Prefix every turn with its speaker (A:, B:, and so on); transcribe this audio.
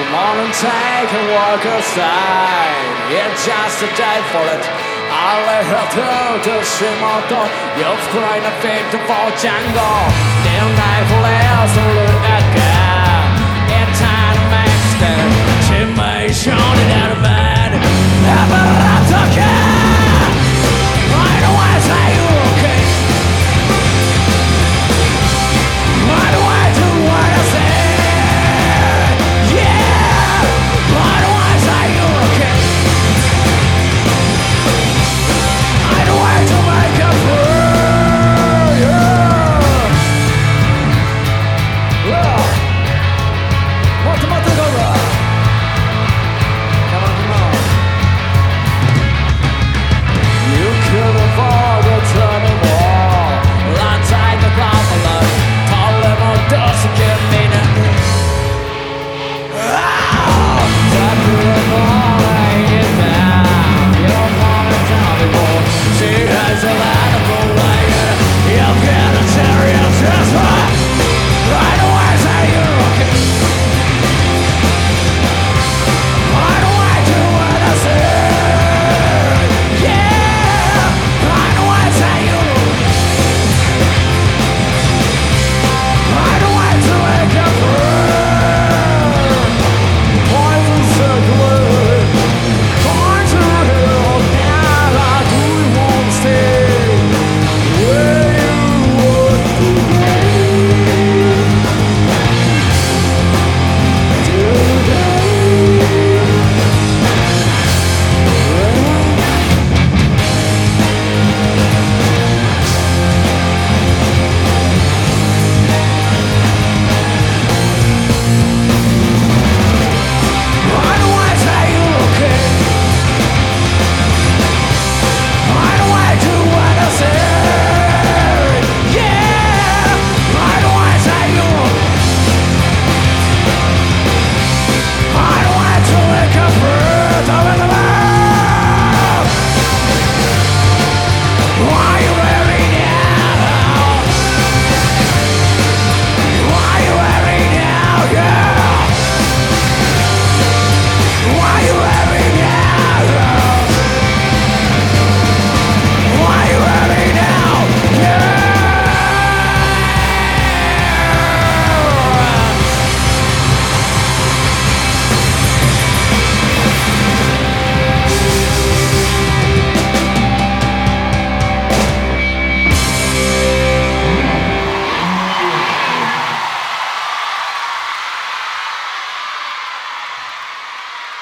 A: Come on and take a walk outside. It's just a day for it. Alle hørte Shimoto. You've cried a fit for Django. Det er nei for det som lurer alive